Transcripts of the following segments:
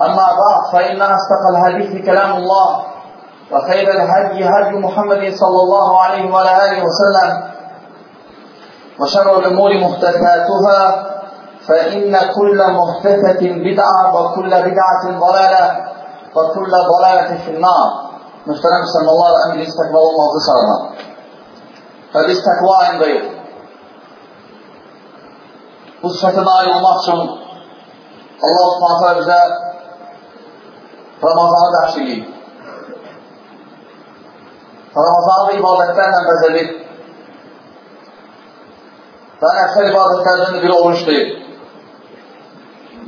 أما بعد فإن أصدق الحديث كلام الله وخير الهدي هدي محمد صلى الله عليه وعلى آله وسلم وشر الأمور محدثاتها فإن كل محدثة بدعة وكل بدعة ضلالة وكل ضلالة في النار Mühterem Müslümanlar, əmriniz təqvalı olmazı sarına. Və biz təqva ayındayıq. Bu sifətə nail olmaq üçün Allah subhanətə bizə Ramazanı dəxş edib. Ramazanı ibadətlərlə bəzədir. Və nəfsər ibadətlərdən biri oruçdur.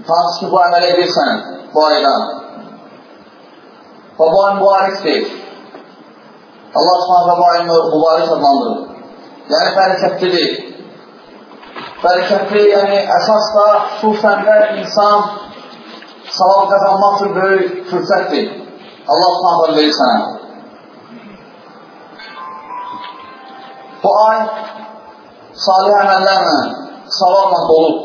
Hansı ki, bu əməl edirsən bu ayda. Və bu ay mübarikdir. Allah subhanətə bu ayını mübarək adlandırır. Yəni, bərəkətlidir. Bərəkətli, yəni əsas da xüsusən də insan savab qazanmaq üçün böyük fürsətdir. Allah subhanətə verir sənə. Bu ay salih əməllərlə, savabla dolub.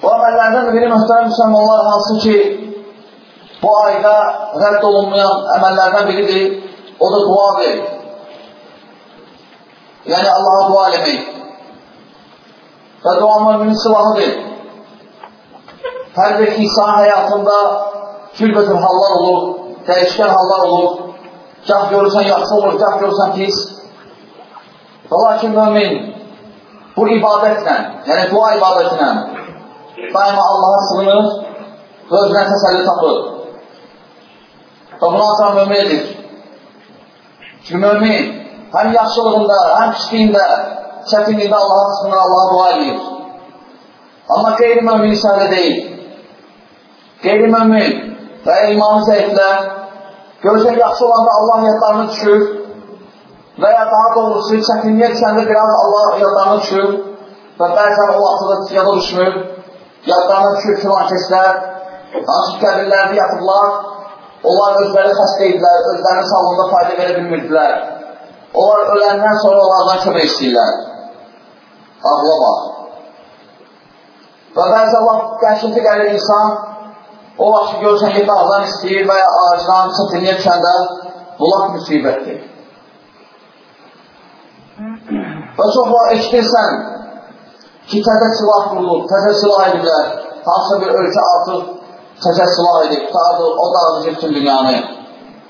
Bu əməllərdən biri mühtərəm müsəlmanlar hansı ki, bu ayda rədd olunmayan əməllərdən biridir, o da duadır. Yəni, Allaha dua eləmək. Və dua müminin silahıdır. Hər bir insan həyatında cürbətül hallar olur, dəyişkən hallar olur. Gah görürsən yaxşı olur, gah görürsən pis. Və lakin mümin bu ibadətlə, yəni dua ibadətlə daima Allaha sığınır və özünə təsəlli tapır. Və buna ancaq mümin edir. Çünki mümin həm yaxşılığında, həm pisliyində, çətinliyində Allaha sığınır, Allaha dua edir. Amma qeyri-mümin isə elə deyil. Qeyri-mümin və imanı zəiflər görsə yaxşı olanda Allah yadlarını düşür və ya daha doğrusu çətinliyə düşəndə biraz Allah yadlarını düşür və bəzən o vaxtda yada düşmür, yadlarına düşür filan kəslər, hansı qəbirlərdə yatıblar, onlar özləri xəstə idilər, özlərinin sağlığında fayda verə bilmirdilər. Onlar öləndən sonra onlardan kömək istəyirlər. Ağla bax. Və bəzən vaxt qəşinti gəlir insan, o vaxt görsən ki, dağdan istəyir və ya ağacdan çətinliyə düşəndə, bu laf müsibətdir. Və çox var eşitirsən ki, təzə silah qurulur, təzə silah ediblər, hansısa bir ölkə artıq təzə silah edib, dağıdır, o dağıdır bütün dünyanı.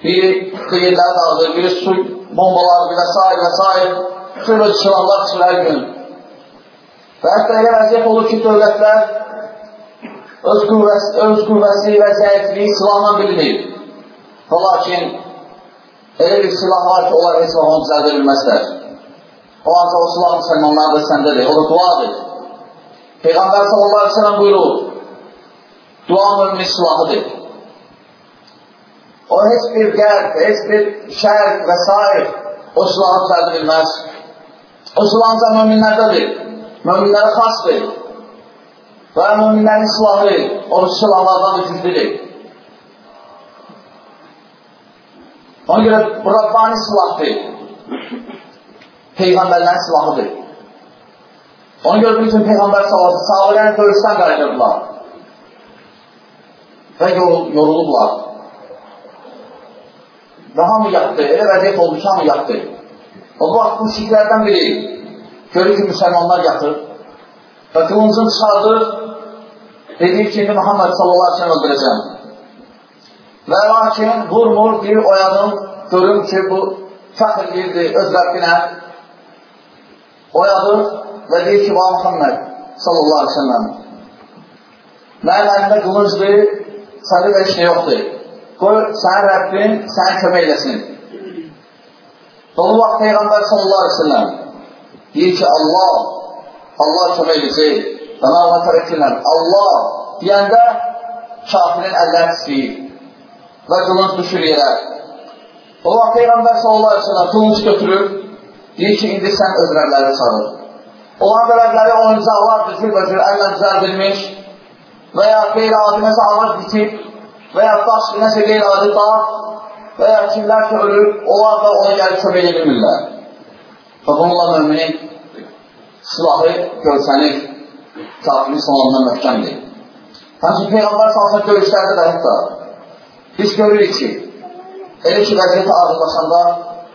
Biri qeyirləri dağıdır, biri su bombalar və s. və s. Şöyle silahlar çıxır hər gün. Və hətta elə vəziyyət olur ki, dövlətlər öz qüvvəsi, öz qüvvəsi və zəifliyi silahla bilinir. Və lakin elə bir silah var ki, onlar heç vaxt onu düzəldə bilməzlər. O ancaq o silah müsəlmanlar da səndədir, o da duadır. Peyğəmbər sallallahu aleyhi ve sellem buyurur, dua mümin silahıdır. O heç bir qərb, heç bir şərq və s. o silahı düzəldə bilməz. O silah ancaq müminlərdədir. Möminlərə xasdır. Və möminlərin silahı o silahlardan güclüdür. Ona görə Rabbani silahdır. Peyğəmbərlərin silahıdır. Ona görə bütün Peyğəmbər salası sahabələri döyüşdən qayıdırdılar. Və yorulublar. Və hamı yatdı, elə vəziyyət oldu ki, hamı yatdı. O vaxt müşriklərdən biri görür ki, müsəlmanlar yatır və qılıncını çıxardır, Deyir ki, indi Muhammed sallallahu aleyhi ve sellem öldürəcəm. Və lakin vurmur, deyir, oyadım, görüm ki, bu fəxr deyirdi öz Rəbbinə. Oyadır və deyir ki, va Muhammed sallallahu aleyhi ve sellem. Mənim əlimdə qılıncdır, səndə də heç nə yoxdur. Qoy, sənin Rəbbin səni kömək eləsin. O vaxt Peyğəmbər sallallahu aleyhi ve sellem deyir ki, Allah, Allah kömək edəcək. Və mən ona tərəfdirlər. Allah deyəndə kafirin əlləri istəyir və qılınc düşür yerə. O vaxt Peyğəmbər sallallahu aleyhi ve sellem qılınc götürür, deyir ki, indi sən öz rəbləri çağır. Olan rəbləri oyuncaqlar düzür-bəzür əllə düzəldilmiş və ya qeyri-adi nəsə ağır bitib və ya daş nəsə qeyri-adi dağ və ya kimlər ki ölür, onlar da ona gəlib kömək edilmirlər. Və bununla müminin silahı görsənir, kafirin sonundan möhkəmdir. Həmçin Peyğəmbər salsın döyüşlərdə də hətta biz görürük ki, elə ki vəziyyətə ağırlaşanda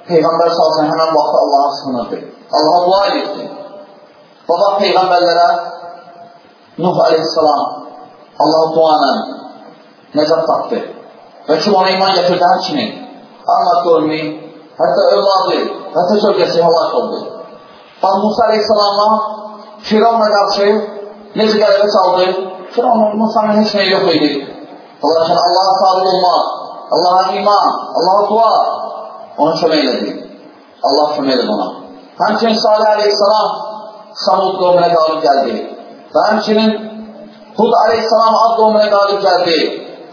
Peyğəmbər salsın həmən vaxtda Allaha sığınırdı. Allaha dua edirdi. Baba Peyğəmbərlərə Nuh aleyhissalam Allaha dua ilə nəcat tapdı. Və kim ona iman gətirdi həmçinin. Allah görməyim, hətta övladı, hətta kölgəsi halak oldu. Bax, Musa aleyhissalama Firavunla qarşı necə qələbə çaldı? Firavun Musa'nın heç nəyi yox idi. Lakin Allaha sabit olmaq, Allaha iman, Allaha dua onu kömək elədi. Allah kömək elədi ona. Həmçinin Salih aleyhissalam Samud qovmuna qalib gəldi. Və həmçinin Hud aleyhissalam ad qovmuna qalib gəldi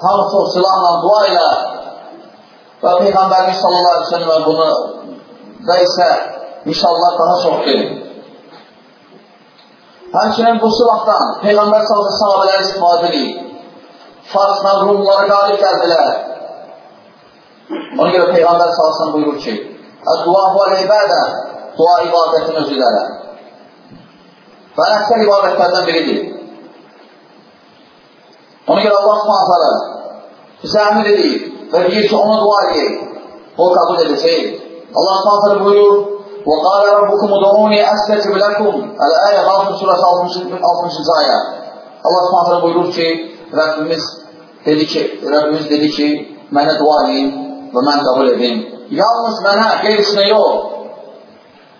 hamısı o silahla, dua ilə və Peyğəmbərimiz sallallahu aleyhi ve sellem bunu və isə inşallah daha çoxdur. Həmçinin bu silahdan Peyğəmbər sallallahu sahabələr istifadə edir. Farsla Rumları qalib gəldilər. Ona görə Peyğəmbər sallallahu buyurur ki, Dua huvel ibadə, dua ibadətin özülərə. Və əksər ibadətlərdən biridir. Ona görə Allah subhanətələ bizə əmir edir və deyir ki, ona dua edək. O qəbul edəcək. Allah subhanətələ buyurur, وَقَالَ رَبُّكُمُ دُعُونِ أَسْتَجِبْ لَكُمْ Əl-Əyə Qafir surəsi 60-cı ayə. Allah subhanətələ buyurur ki, Rəbbimiz dedi ki, Rəbbimiz dedi ki, mənə dua edin və mən qəbul edin. Yalnız mənə, qeyrisinə yox.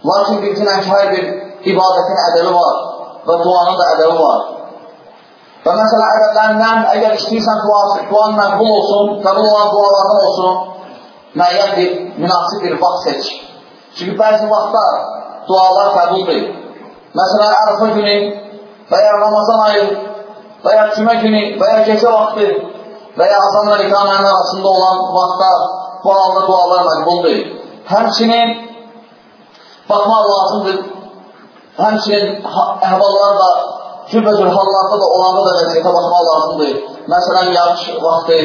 Lakin bilginən ki, hər bir ibadətin ədəbi var və duanın da ədəbi var. Və məsələn, ədəblərindən əgər istəyirsən duan məqbul olsun, qəbul olan dualardan olsun, müəyyən bir, münasib bir vaxt seç. Çünki bəzi vaxtlar dualar qəbuldur. Məsələn, ərəfə günü və ya Ramazan ayı və ya cümə günü və ya gecə vaxtı və ya azan və iqamənin arasında olan vaxtda bu halda dualar məqbuldur. Həmçinin baxmaq lazımdır, həmçinin əhvallar da cürbəcür hallarda da olanda da vəziyyətə baxmaq lazımdır. Məsələn, yağış vaxtı,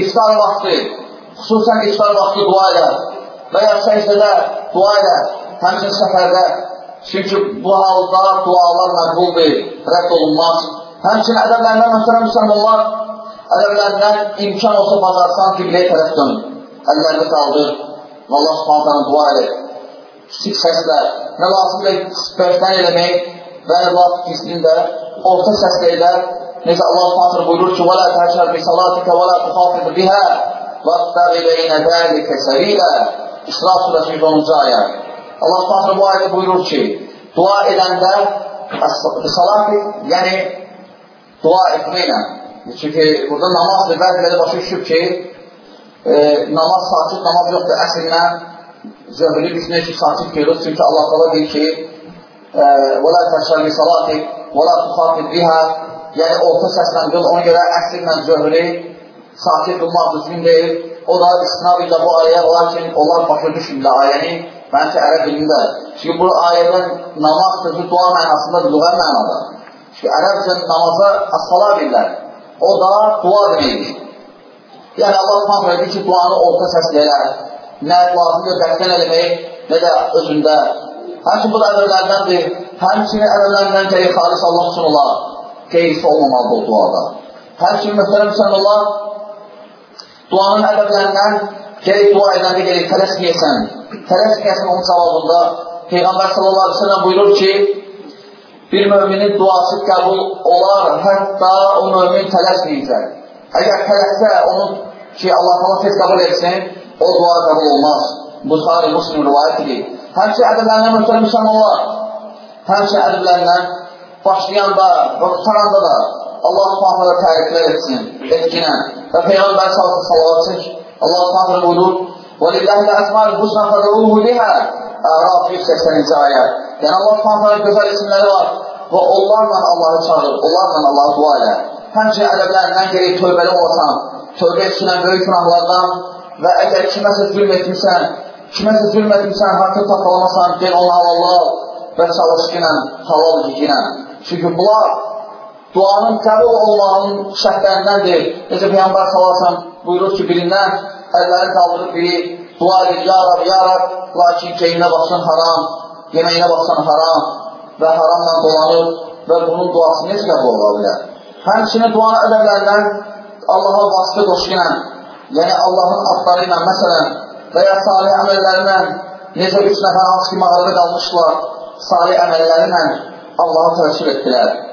iftar vaxtı, xüsusən iftar vaxtı dua elə və ya səcdədə dua elə, həmçin səfərdə. Çünki bu halda dualar məqbuldur, rədd olunmaz. Həmçin ədəblərindən məsələn müsəlmanlar ədəblərindən imkan olsa bacarsan qibləyə tərəf dön. Əllərini qaldır və Allah subhanətən dua edir. Kiçik səslə, nə lazımdır sifətdən eləmək, və laf qismində orta səslə ilə necə Allah Subhanahu buyurur ki: "Və la təşər bi salatika və la tuxafid biha və təbi beynə zəlikə səbilə." İsra surəsi 10-cu ayə. Allah Subhanahu bu ayədə buyurur ki, dua edəndə salati, yəni dua etməklə. Çünki burada namazdır, bəziləri başa düşüb ki, e, namaz sakit namaz yoxdur. Əslində zöhrü biz ki, sakit görürüz. Çünki Allah qala deyir ki, ولا təşər bi salatik və la tuxatib biha yəni orta səslə qıl, ona görə əsllə zöhrü sakit qılmaq düzgün deyil. O da istinab ilə bu ayə, lakin onlar başa düşürlər ayəni, bəlkə ərəb dilində. Çünki bu ayədən namaz sözü dua mənasında lüğə mənada. Çünki ərəbcə namaza as-sala bilirlər. O da dua deməkdir. Yəni Allah Subhanahu deyir ki, duanı orta səslə elə. Nə lazımdır dəstən eləmək, nə də özündə Həmçin bu da əmrlərdəndir. Həmçinin əmrlərindən gəlir xalis Allah üçün olar. Qeyrisi olmamalıdır o duada. Həmçinin mühtərəm müsəlmanlar duanın ədəblərindən gerək dua edəndə gerək tələsməyəsən. Tələsməyəsən onun cavabında Peyğəmbər sallallahu aleyhi ve sellem buyurur ki, bir müminin duası qəbul olar, hətta o mümin tələsməyəcək. Əgər tələsə onun ki, Allah Allah tez qəbul etsin, o dua qəbul olmaz. Buxari Muslim rivayət edir. Həmçə ədəblərindən mühtərəm müsəlmanlar, həmçə ədəblərindən başlayanda və tutaranda da Allah subhanələ təriflər etsin, etkinə və Peyğəmbər sallallahu salavat çək. Allah subhanələ buyurur, وَلِلَّهِ الْأَسْمَاءِ الْحُسْنَى فَدَعُوهُ بِهَا Əraf 180-ci ayə. Yəni Allah subhanələ gözəl isimləri var və onlarla Allahı çağır, onlarla Allahı dua elə. Həmçə ədəblərindən gerək tövbəli olasan, tövbə etsinən böyük günahlardan və əgər kiməsə zülm etmirsən, kiməsə zülm etmirsən, haqqı tapalamasan, den onu halallah və çalışqı halal yiyinə. Çünki bunlar duanın qəbul olmağının şərtlərindəndir. Necə Peyyambar salasan buyurur ki, birindən əlləri qaldırıb biri dua edir, ya Rab, ya Rab, lakin keyinə baxsan haram, yeməyinə baxsan haram və haramla dolanır və bunun duası necə qəbul ola bilər? Həmçinin duanı ədəblərindən Allaha vasitə qoşqinə, yəni Allahın adları ilə, məsələn, və ya salih əməllərlə, necə üç nəfər hansı ki, mağarada qalmışlar, salih əməllərlə Allahı təvəssül etdilər.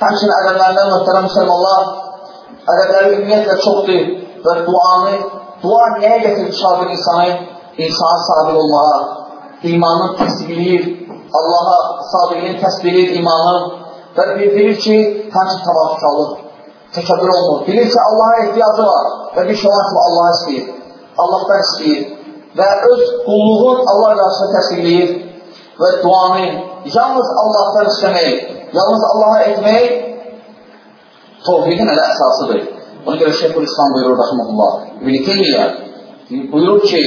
Həmçinin ədəblərindən mühtərəm müsəlmanlar, ədəbləri ümumiyyətlə çoxdur və duanı, dua nəyə getirir şabir insanı? İnsanı sabir olmağa, imanını təsbiqləyir, Allaha sabiqini təsbiqləyir imanın və bildirir ki, həmçin təvafıqallıq, təkəbbür olmur. Bilir ki, Allaha ehtiyacı var və bir şey olan kimi Allaha istəyir, Allahdan istəyir və öz qulluğun Allah qarşısında təsbiqləyir və duanı yalnız Allahdan istəmək, yalnız Allaha etmək tovhidin elə əsasıdır. Ona görə Şeyhul İslam buyurur, rəhməlullah, İbn-i Teymiyyə buyurur ki,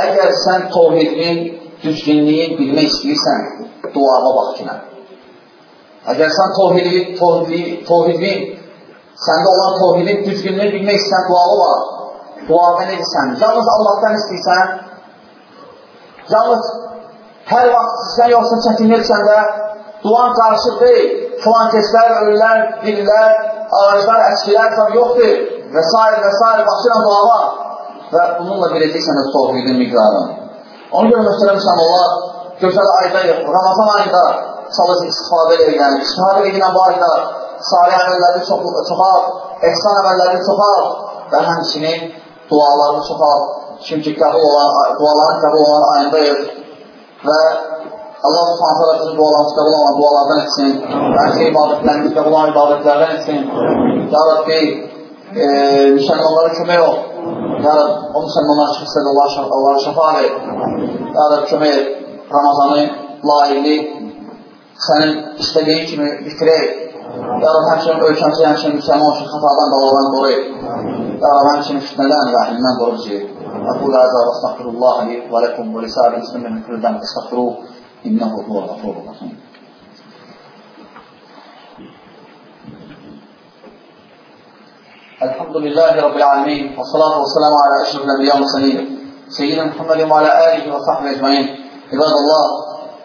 əgər sən tovhidin düzgünlüyü bilmək istəyirsən, duava bax kinə. Əgər sən tovhidi, tovhidi, tovhidin, səndə olan tovhidin düzgünlüyü bilmək istəyirsən, duava var. Duada nə edirsən? Yalnız Allahdan istəyirsən, yalnız hər vaxt sən yoxsa çətinirsən də, duan qarışıq deyil. Filan keçlər, ölülər, dillər, ağaclar, əskilər tam yoxdur və s. və s. başlayla dua var və bununla biləcəksən öz tovhidin miqdarını. Ona görə müstərəm İslamlar gözəl aydayıq. Ramazan ayında çalış istifadə edən, istifadə edən bu ayda salih əməlləri çoxal, ehsan əməlləri çoxal və həmçinin dualarını çoxal. Çünki qəbul olan, duaların qəbul olan ayındayıq və Allah subhanətə alə bizim dualarımız qəbul olan dualardan etsin və hər şey ibadətlərimiz qəbul olan ibadətlərdən etsin. Ya Rabbi, e, müsəlmanlara kömək ol. Ya Rab, o müsəlmanlar şəxsədə onlara şəfa ver. Ya Rab, kömək et. Ramazanı layiqli sənin istədiyin kimi bitirək. Rab, həmçinin ölkəmizi, həmçinin müsəlman olsun, xatadan, baladan qoruyur. Ya Rab, həmçinin fitnədən və əhlindən qorur bizi. أقول هذا وأستغفر الله لي ولكم ولسائر المسلمين من كل ذنب. استغفروه. إنه هو الغفور الرحيم. الحمد لله رب العالمين. والصلاة والسلام على أشرف الأنبياء والمرسلين. سيدنا محمد وعلى آله وصحبه أجمعين. عباد الله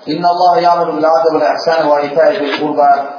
إن الله يأمر بالعدل والإحسان وإيتاء ذي القربى